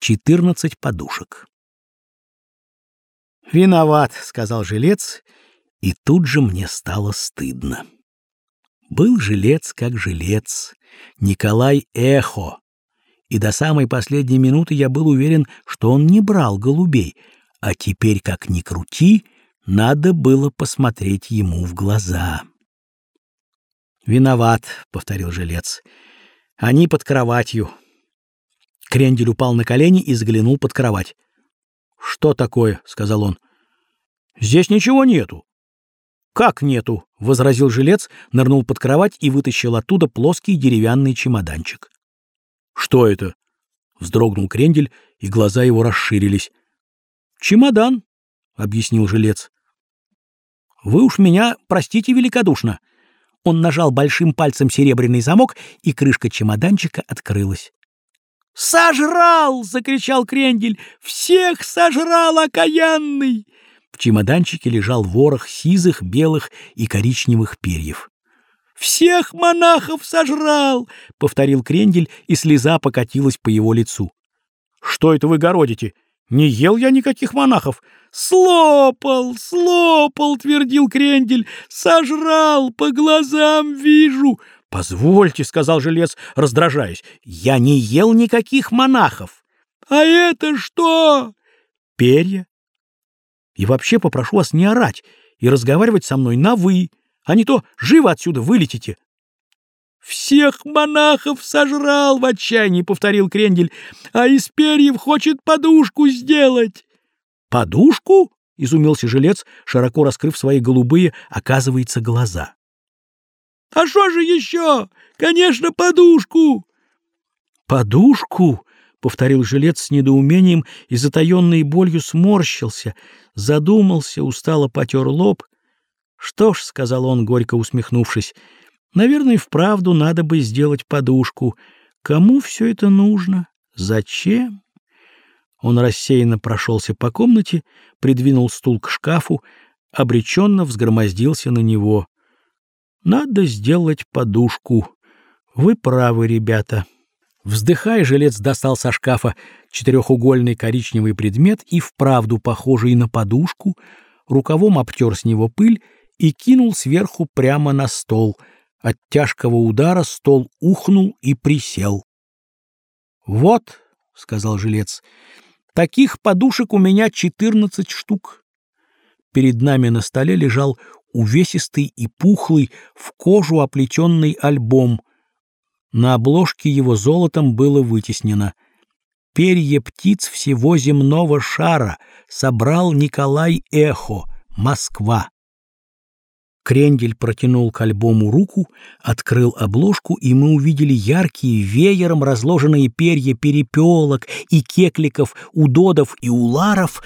14 подушек. «Виноват», — сказал жилец, и тут же мне стало стыдно. Был жилец как жилец, Николай Эхо, и до самой последней минуты я был уверен, что он не брал голубей, а теперь, как ни крути, надо было посмотреть ему в глаза. «Виноват», — повторил жилец, — «они под кроватью». Крендель упал на колени и заглянул под кровать. «Что такое?» — сказал он. «Здесь ничего нету». «Как нету?» — возразил жилец, нырнул под кровать и вытащил оттуда плоский деревянный чемоданчик. «Что это?» — вздрогнул Крендель, и глаза его расширились. «Чемодан», — объяснил жилец. «Вы уж меня простите великодушно». Он нажал большим пальцем серебряный замок, и крышка чемоданчика открылась. «Сожрал!» — закричал Крендель. «Всех сожрал окаянный!» В чемоданчике лежал ворох сизых, белых и коричневых перьев. «Всех монахов сожрал!» — повторил Крендель, и слеза покатилась по его лицу. «Что это вы городите? Не ел я никаких монахов!» «Слопал, слопал!» — твердил Крендель. «Сожрал, по глазам вижу!» «Позвольте», — сказал Желез, раздражаясь, — «я не ел никаких монахов». «А это что?» «Перья. И вообще попрошу вас не орать и разговаривать со мной на «вы» а не то живо отсюда вылетите. «Всех монахов сожрал!» — в отчаянии повторил Крендель. «А из перьев хочет подушку сделать!» «Подушку?» — изумился жилец, широко раскрыв свои голубые, оказывается, глаза. «А что же еще? Конечно, подушку!» «Подушку?» — повторил жилец с недоумением и затаенной болью сморщился, задумался, устало потер лоб «Что ж», — сказал он, горько усмехнувшись, — «наверное, вправду надо бы сделать подушку. Кому все это нужно? Зачем?» Он рассеянно прошелся по комнате, придвинул стул к шкафу, обреченно взгромоздился на него. «Надо сделать подушку. Вы правы, ребята». Вздыхая, жилец достал со шкафа четырехугольный коричневый предмет и вправду похожий на подушку, рукавом обтер с него пыль и кинул сверху прямо на стол. От тяжкого удара стол ухнул и присел. «Вот», — сказал жилец, — «таких подушек у меня четырнадцать штук». Перед нами на столе лежал увесистый и пухлый, в кожу оплетенный альбом. На обложке его золотом было вытеснено «Перья птиц всего земного шара собрал Николай Эхо, Москва». Крендель протянул к альбому руку, открыл обложку, и мы увидели яркие, веером разложенные перья перепелок и кекликов, удодов и уларов,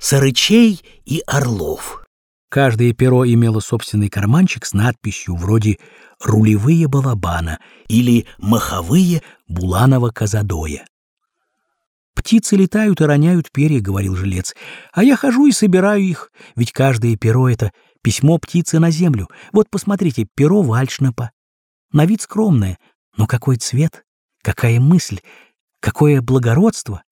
сарычей и орлов. Каждое перо имело собственный карманчик с надписью вроде «Рулевые балабана» или «Маховые Буланова-Казадоя». «Птицы летают и роняют перья», — говорил жилец, — «а я хожу и собираю их, ведь каждое перо — это Письмо птицы на землю. Вот посмотрите, перо вальшнапа. На вид скромное, но какой цвет, какая мысль, какое благородство.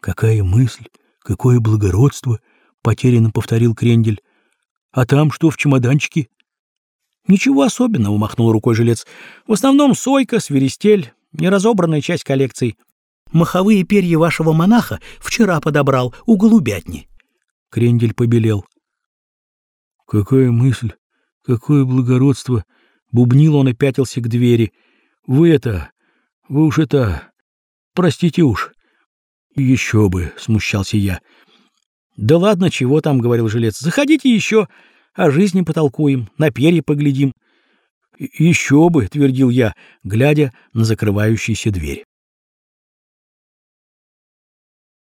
Какая мысль, какое благородство, потерянно повторил Крендель. А там что в чемоданчике? Ничего особенного, махнул рукой жилец. В основном сойка, свиристель, неразобранная часть коллекции. Маховые перья вашего монаха вчера подобрал у голубятни. Крендель побелел. Какая мысль, какое благородство! Бубнил он и пятился к двери. Вы это, вы уж это, простите уж. Еще бы, смущался я. Да ладно, чего там, говорил жилец. Заходите еще, о жизни потолкуем, на перья поглядим. Еще бы, твердил я, глядя на закрывающуюся дверь.